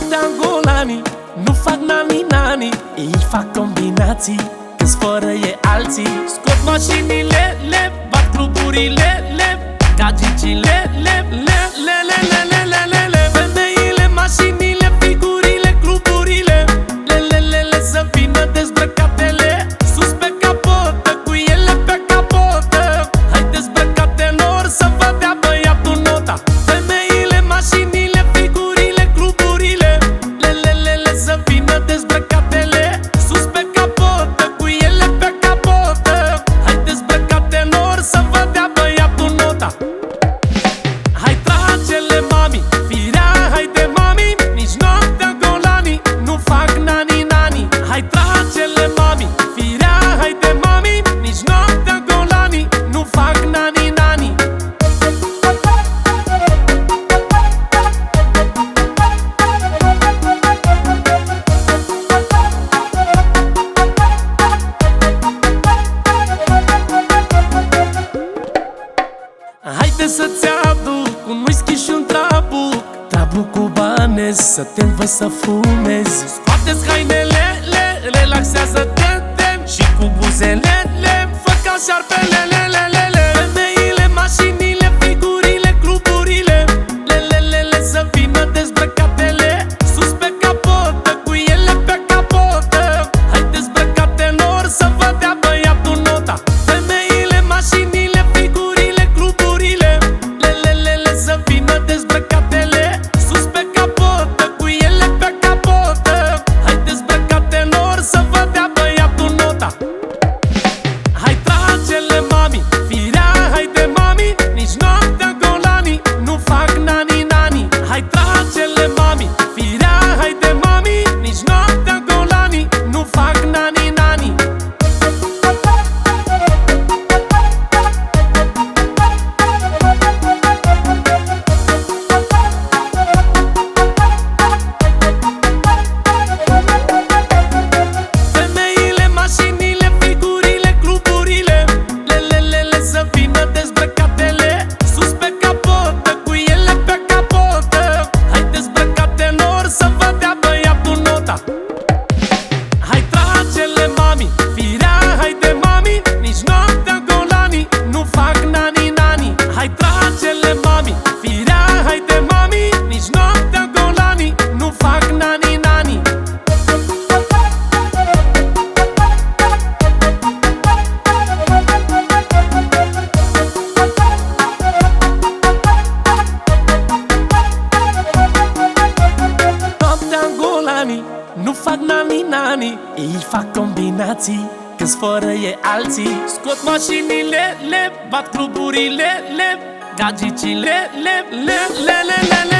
noaptea golanii Nu fac nani-nani Ei fac combinații Când fără e alții. Scot mașinile, le Bat grupurile, le Gagicile, Haide să-ți aduc un whisky și un trabuc. Trabuc cu bani să te învăț să fumezi. Scoate-ți hainele, le, relaxează-te Și cu buzele, le, fă ca șarpelele. colanii Nu fac nani-nani Ei fac combinații Câți fără e alții Scot mașinile, le Bat cluburile, le Gagicile, le, le, le, le, le, le.